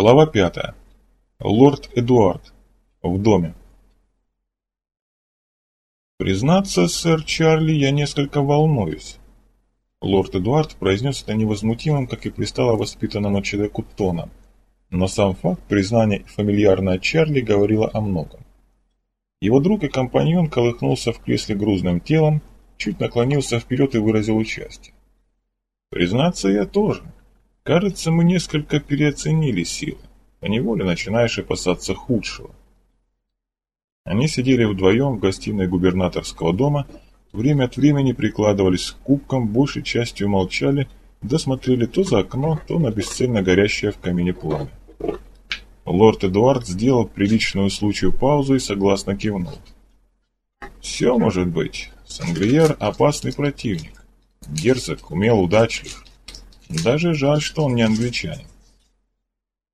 Глава пятая. Лорд Эдуард. В доме. «Признаться, сэр Чарли, я несколько волнуюсь». Лорд Эдуард произнес это невозмутимым, как и пристало воспитанному человеку тоном. Но сам факт признания фамильярное Чарли говорило о многом. Его друг и компаньон колыхнулся в кресле грузным телом, чуть наклонился вперед и выразил участие. «Признаться, я тоже. Кажется, мы несколько переоценили силы. Поневоле начинаешь опасаться худшего. Они сидели вдвоем в гостиной губернаторского дома, время от времени прикладывались к кубкам, большей частью молчали, досмотрели то за окно, то на бесцельно горящее в камине пламя. Лорд Эдуард сделал приличную случаю паузу и согласно кивнул. «Все может быть. Сангриер – опасный противник. Герцог умел удачлив. Даже жаль, что он не англичанин.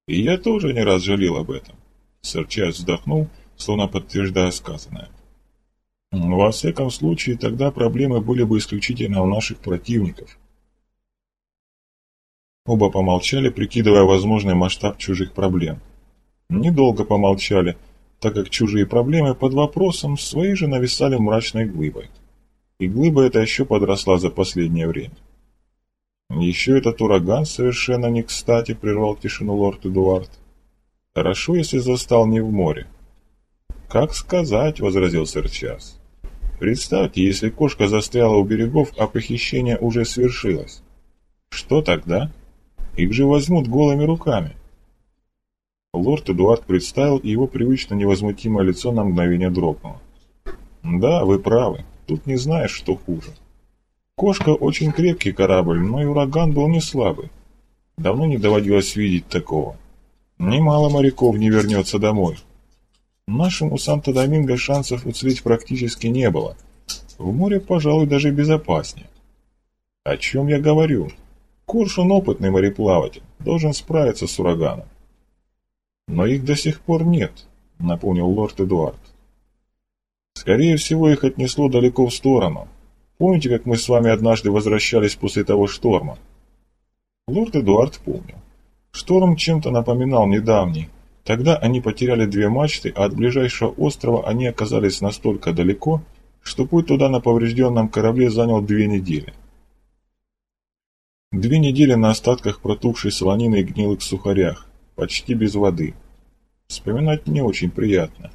И я тоже не раз жалел об этом. Сэр Чарльз вздохнул, словно подтверждая сказанное. Во всяком случае, тогда проблемы были бы исключительно у наших противников. Оба помолчали, прикидывая возможный масштаб чужих проблем. Недолго помолчали, так как чужие проблемы под вопросом свои же нависали мрачной глыбой. И глыба эта еще подросла за последнее время. Еще этот ураган совершенно не кстати прервал тишину лорд Эдуард. Хорошо, если застал не в море. Как сказать, возразил сэр Час. Представьте, если кошка застряла у берегов, а похищение уже свершилось. Что тогда? Их же возьмут голыми руками. Лорд Эдуард представил, и его привычно невозмутимое лицо на мгновение дрогнуло. «Да, вы правы. Тут не знаешь, что хуже. Кошка очень крепкий корабль, но и ураган был не слабый. Давно не доводилось видеть такого. Немало моряков не вернется домой. Нашему Санто-Доминго шансов уцелеть практически не было. В море, пожалуй, даже безопаснее. О чем я говорю? Коршун опытный мореплаватель, должен справиться с ураганом. Но их до сих пор нет, напомнил лорд Эдуард. Скорее всего, их отнесло далеко в сторону, Помните, как мы с вами однажды возвращались после того шторма? Лорд Эдуард помнил. Шторм чем-то напоминал недавний. Тогда они потеряли две мачты, а от ближайшего острова они оказались настолько далеко, что путь туда на поврежденном корабле занял две недели. Две недели на остатках протухшей солонины и гнилых сухарях, почти без воды. Вспоминать не очень приятно.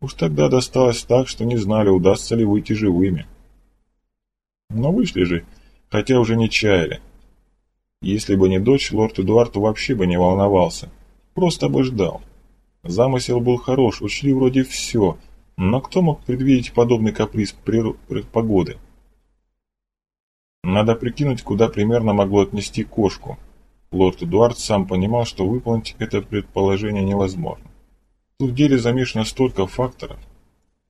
Уж тогда досталось так, что не знали, удастся ли выйти живыми. Но вышли же, хотя уже не чаяли. Если бы не дочь, лорд Эдуард вообще бы не волновался. Просто бы ждал. Замысел был хорош, учли вроде все, но кто мог предвидеть подобный каприз прир... погоды? Надо прикинуть, куда примерно могло отнести кошку. Лорд Эдуард сам понимал, что выполнить это предположение невозможно. Тут в деле замешано столько факторов.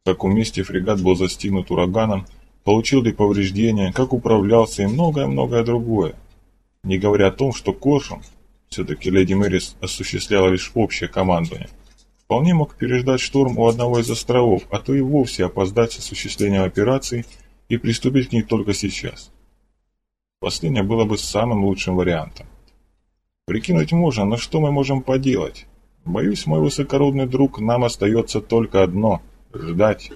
В каком месте фрегат был застигнут ураганом – получил ли повреждения, как управлялся и многое-многое другое. Не говоря о том, что Коршун, все-таки леди Мэрис осуществляла лишь общее командование, вполне мог переждать шторм у одного из островов, а то и вовсе опоздать с осуществлением операции и приступить к ней только сейчас. Последнее было бы самым лучшим вариантом. Прикинуть можно, но что мы можем поделать? Боюсь, мой высокородный друг, нам остается только одно – ждать.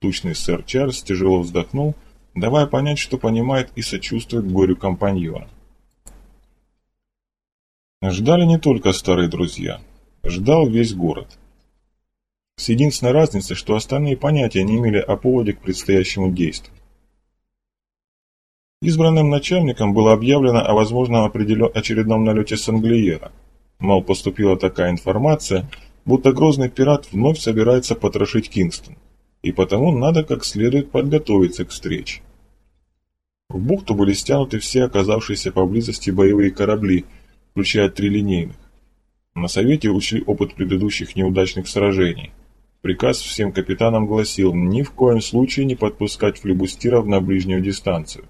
Тучный сэр Чарльз тяжело вздохнул, давая понять, что понимает и сочувствует горю компаньона. Ждали не только старые друзья. Ждал весь город. С единственной разницей, что остальные понятия не имели о поводе к предстоящему действию. Избранным начальником было объявлено о возможном очередном налете Санглиера. Мол, поступила такая информация, будто грозный пират вновь собирается потрошить Кингстон и потому надо как следует подготовиться к встрече. В бухту были стянуты все оказавшиеся поблизости боевые корабли, включая три линейных. На совете учли опыт предыдущих неудачных сражений. Приказ всем капитанам гласил ни в коем случае не подпускать флебустиров на ближнюю дистанцию.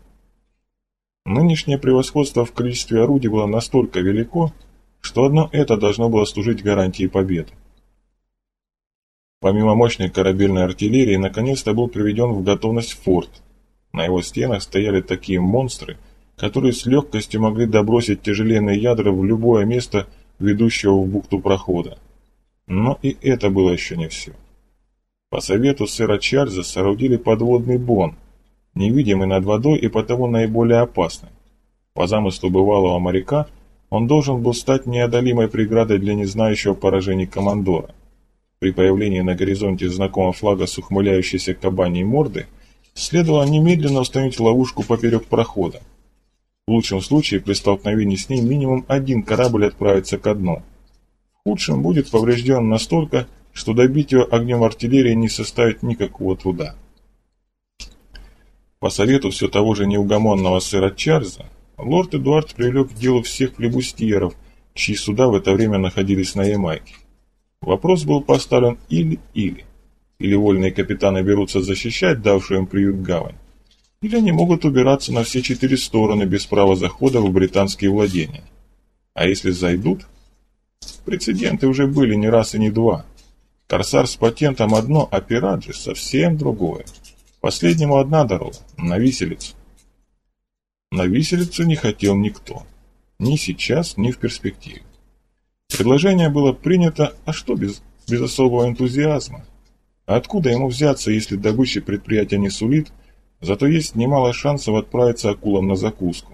Нынешнее превосходство в количестве орудий было настолько велико, что одно это должно было служить гарантией победы. Помимо мощной корабельной артиллерии, наконец-то был приведен в готовность форт. На его стенах стояли такие монстры, которые с легкостью могли добросить тяжеленные ядра в любое место ведущего в бухту прохода. Но и это было еще не все. По совету сэра Чарльза соорудили подводный бон, невидимый над водой и потому наиболее опасный. По замыслу бывалого моряка, он должен был стать неодолимой преградой для незнающего поражений командора. При появлении на горизонте знакомого флага с ухмыляющейся кабаней морды, следовало немедленно установить ловушку поперек прохода. В лучшем случае при столкновении с ней минимум один корабль отправится ко дну. В худшем будет поврежден настолько, что добить его огнем артиллерии не составит никакого труда. По совету все того же неугомонного сэра Чарльза, лорд Эдуард привлек к делу всех флебустьеров, чьи суда в это время находились на Ямайке. Вопрос был поставлен или-или. Или вольные капитаны берутся защищать давшую им приют гавань, или они могут убираться на все четыре стороны без права захода в британские владения. А если зайдут? Прецеденты уже были не раз и не два. Корсар с патентом одно, а пират же совсем другое. Последнему одна дорога, на виселицу. На виселицу не хотел никто. Ни сейчас, ни в перспективе. Предложение было принято, а что без, без особого энтузиазма? А откуда ему взяться, если добыча предприятия не сулит, зато есть немало шансов отправиться акулам на закуску?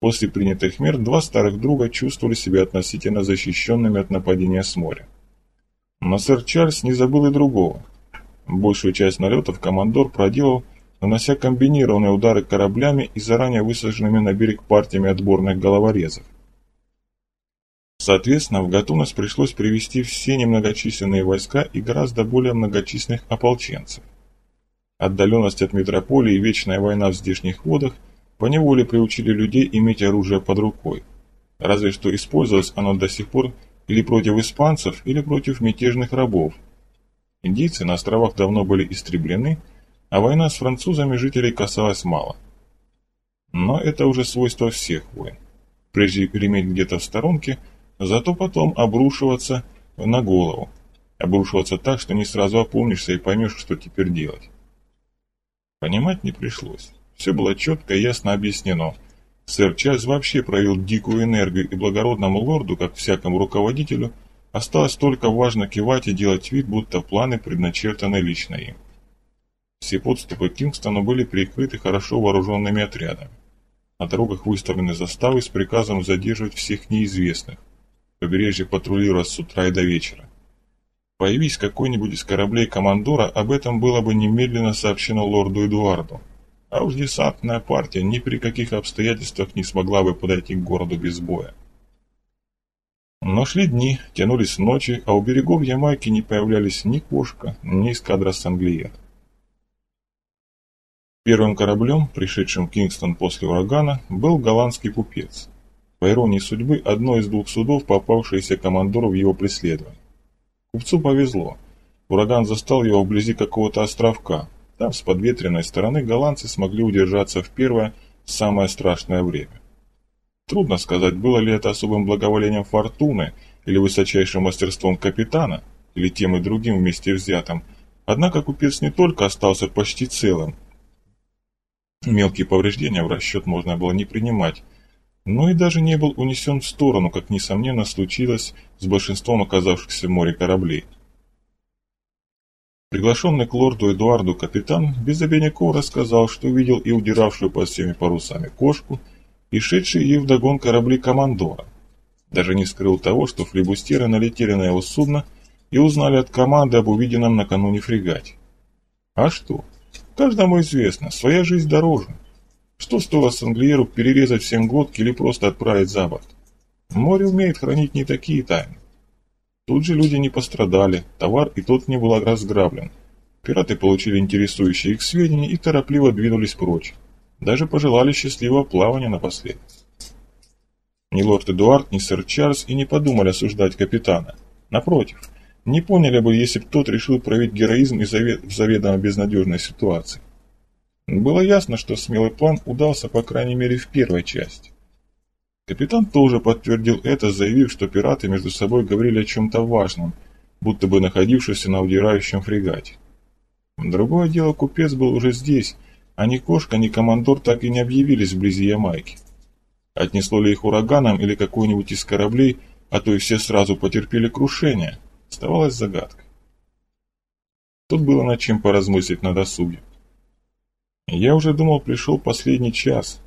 После принятых мер два старых друга чувствовали себя относительно защищенными от нападения с моря. Но сэр Чарльз не забыл и другого. Большую часть налетов командор проделал, нанося комбинированные удары кораблями и заранее высаженными на берег партиями отборных головорезов. Соответственно, в готовность пришлось привести все немногочисленные войска и гораздо более многочисленных ополченцев. Отдаленность от метрополии и вечная война в здешних водах поневоле приучили людей иметь оружие под рукой. Разве что использовалось оно до сих пор или против испанцев, или против мятежных рабов. Индийцы на островах давно были истреблены, а война с французами жителей касалась мало. Но это уже свойство всех войн. Прежде греметь где-то в сторонке – Зато потом обрушиваться на голову. Обрушиваться так, что не сразу опомнишься и поймешь, что теперь делать. Понимать не пришлось. Все было четко и ясно объяснено. Сэр Чарльз вообще проявил дикую энергию, и благородному лорду, как всякому руководителю, осталось только важно кивать и делать вид, будто планы предначертаны лично им. Все подступы к Кингстону были прикрыты хорошо вооруженными отрядами. На дорогах выставлены заставы с приказом задерживать всех неизвестных побережье патрулировать с утра и до вечера. Появись какой-нибудь из кораблей командора, об этом было бы немедленно сообщено лорду Эдуарду. А уж десантная партия ни при каких обстоятельствах не смогла бы подойти к городу без боя. Но шли дни, тянулись ночи, а у берегов Ямайки не появлялись ни кошка, ни эскадра санглиер. Первым кораблем, пришедшим в Кингстон после урагана, был голландский купец. По иронии судьбы, одно из двух судов, попавшееся командору в его преследовании. Купцу повезло. Ураган застал его вблизи какого-то островка. Там, с подветренной стороны, голландцы смогли удержаться в первое, самое страшное время. Трудно сказать, было ли это особым благоволением фортуны или высочайшим мастерством капитана, или тем и другим вместе взятым. Однако купец не только остался почти целым. Мелкие повреждения в расчет можно было не принимать, но и даже не был унесен в сторону, как несомненно случилось с большинством оказавшихся в море кораблей. Приглашенный к лорду Эдуарду капитан без обиняков рассказал, что видел и удиравшую под всеми парусами кошку, и шедшие ей вдогон корабли командора. Даже не скрыл того, что флебустеры налетели на его судно и узнали от команды об увиденном накануне фрегате. А что? Каждому известно, своя жизнь дороже. Что стоило Санглиеру перерезать всем глотки или просто отправить за борт? Море умеет хранить не такие тайны. Тут же люди не пострадали, товар и тот не был разграблен. Пираты получили интересующие их сведения и торопливо двинулись прочь. Даже пожелали счастливого плавания напоследок. Ни лорд Эдуард, ни сэр Чарльз и не подумали осуждать капитана. Напротив, не поняли бы, если бы тот решил проявить героизм в заведомо безнадежной ситуации. Было ясно, что смелый план удался по крайней мере в первой части. Капитан тоже подтвердил это, заявив, что пираты между собой говорили о чем-то важном, будто бы находившемся на удирающем фрегате. Другое дело, купец был уже здесь, а ни кошка, ни командор так и не объявились вблизи Ямайки. Отнесло ли их ураганом или какой-нибудь из кораблей, а то и все сразу потерпели крушение, оставалась загадкой. Тут было над чем поразмыслить на досуге. Я уже думал, пришел последний час.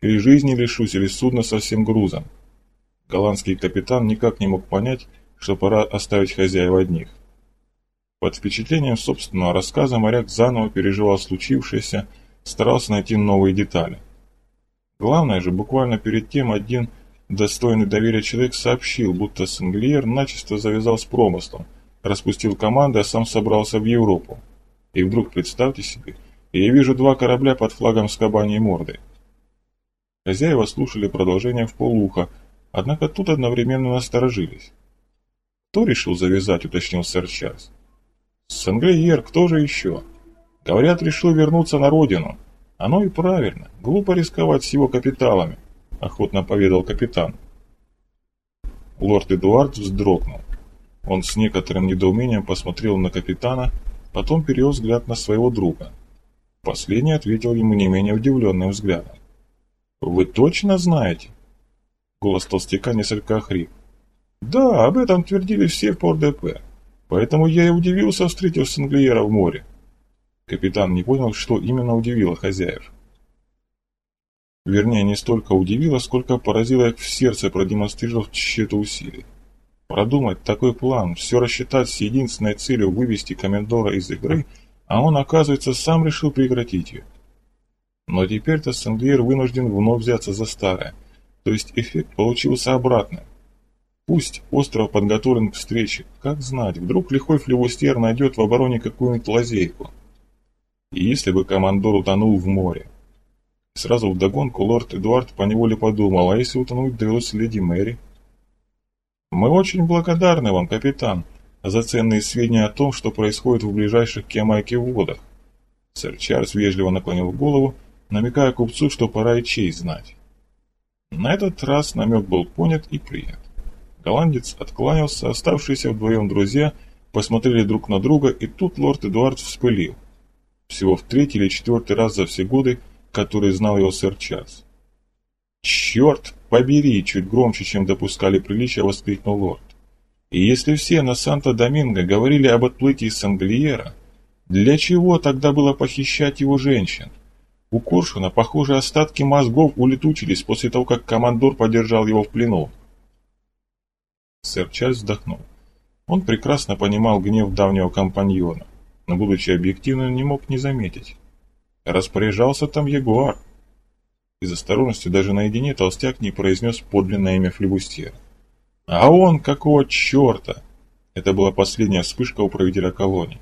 Или жизни лишусь, или судно со всем грузом. Голландский капитан никак не мог понять, что пора оставить хозяев одних. Под впечатлением собственного рассказа моряк заново переживал случившееся, старался найти новые детали. Главное же, буквально перед тем один достойный доверия человек сообщил, будто Сенглиер начисто завязал с промыслом, распустил команды, а сам собрался в Европу. И вдруг, представьте себе, я вижу два корабля под флагом с кабаней мордой. Хозяева слушали продолжение в полуха, однако тут одновременно насторожились. «Кто решил завязать?» — уточнил сэр Чарльз. «Сенглиер, кто же еще?» «Говорят, решил вернуться на родину. «Оно и правильно. Глупо рисковать с его капиталами», — охотно поведал капитан. Лорд Эдуард вздрогнул. Он с некоторым недоумением посмотрел на капитана, потом перевел взгляд на своего друга. Последний ответил ему не менее удивленным взглядом. «Вы точно знаете?» Голос толстяка несколько охрип. «Да, об этом твердили все в ПОРДП. Поэтому я и удивился, встретив Сенглиера в море. Капитан не понял, что именно удивило хозяев. Вернее, не столько удивило, сколько поразило их в сердце, продемонстрировав тщету усилий. Продумать такой план, все рассчитать с единственной целью вывести комендора из игры, а он, оказывается, сам решил прекратить ее. Но теперь-то Сенглер вынужден вновь взяться за старое, то есть эффект получился обратным. Пусть остров подготовлен к встрече, как знать, вдруг лихой флевустер найдет в обороне какую-нибудь лазейку. И если бы командор утонул в море? Сразу вдогонку лорд Эдуард поневоле подумал, а если утонуть довелось леди Мэри? «Мы очень благодарны вам, капитан, за ценные сведения о том, что происходит в ближайших к водах». Сэр Чарльз вежливо наклонил голову, намекая купцу, что пора и честь знать. На этот раз намек был понят и принят. Голландец откланялся, оставшиеся вдвоем друзья посмотрели друг на друга, и тут лорд Эдуард вспылил всего в третий или четвертый раз за все годы, которые знал его сэр Чарльз. «Черт побери!» – чуть громче, чем допускали приличия, воскликнул лорд. «И если все на Санто-Доминго говорили об отплытии Санглиера, для чего тогда было похищать его женщин? У Коршуна, похоже, остатки мозгов улетучились после того, как командор подержал его в плену». Сэр Чарльз вздохнул. Он прекрасно понимал гнев давнего компаньона но, будучи объективным, не мог не заметить. Распоряжался там Ягуар. Из осторожности даже наедине толстяк не произнес подлинное имя флебустьера. А он какого черта? Это была последняя вспышка управителя колонии.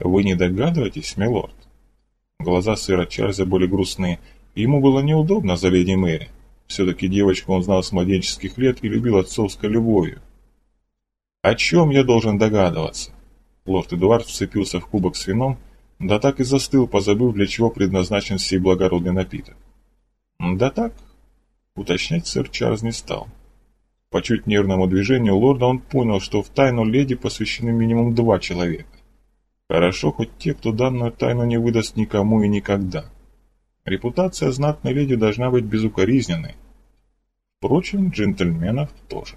Вы не догадываетесь, милорд? Глаза сэра Чарльза были грустные, ему было неудобно за леди Мэри. Все-таки девочку он знал с младенческих лет и любил отцовской любовью. О чем я должен догадываться? Лорд Эдуард вцепился в кубок с вином, да так и застыл, позабыв, для чего предназначен сей благородный напиток. Да так, уточнять сэр Чарльз не стал. По чуть нервному движению лорда он понял, что в тайну леди посвящены минимум два человека. Хорошо, хоть те, кто данную тайну не выдаст никому и никогда. Репутация знатной леди должна быть безукоризненной. Впрочем, джентльменов тоже.